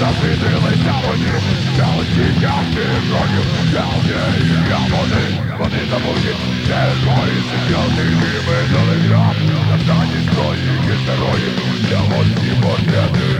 Something really challenging Challenging justice on you. Challenging reality But it's a bullshit Destroying security Even though it's not Sometimes the royal Demons, demons, demons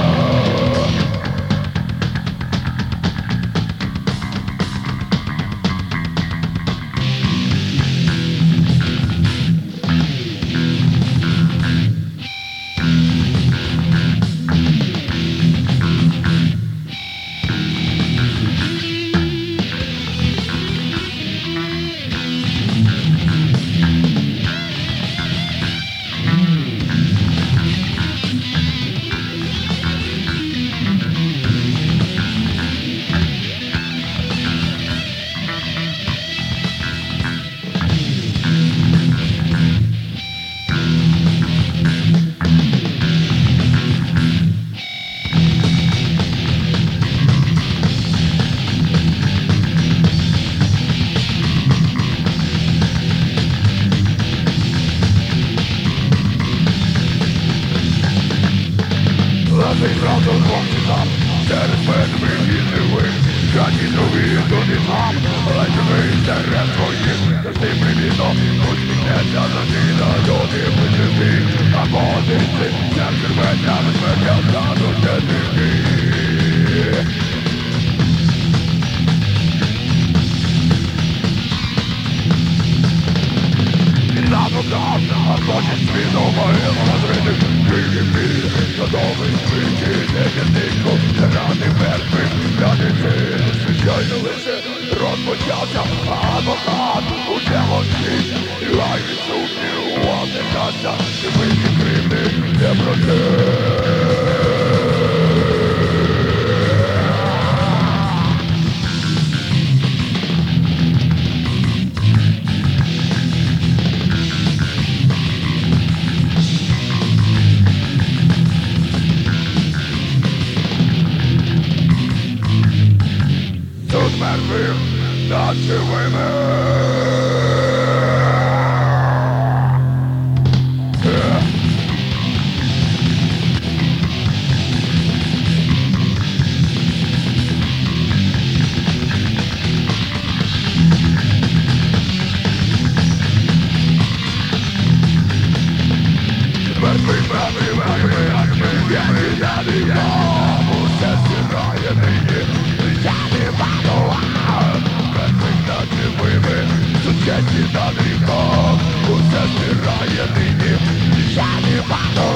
the clock is Satisfied to the way Trying to I remain the rest for you The same reason of pushing that doesn't mean I don't even see I'm all this thing That's the of God A conscious spin over him was ready to Killing me the Not always speaking Anything good And nothing bad thing Nothing sin Звичайно лише Рот почався Адвокат У демонстрі Лайві the Уати каса І вийти кривник Не проти Baby, baby, baby, baby, happy, happy, happy, happy, happy. Happy, happy, happy, happy. Happy, happy, happy, happy. разбирает и не, не занимает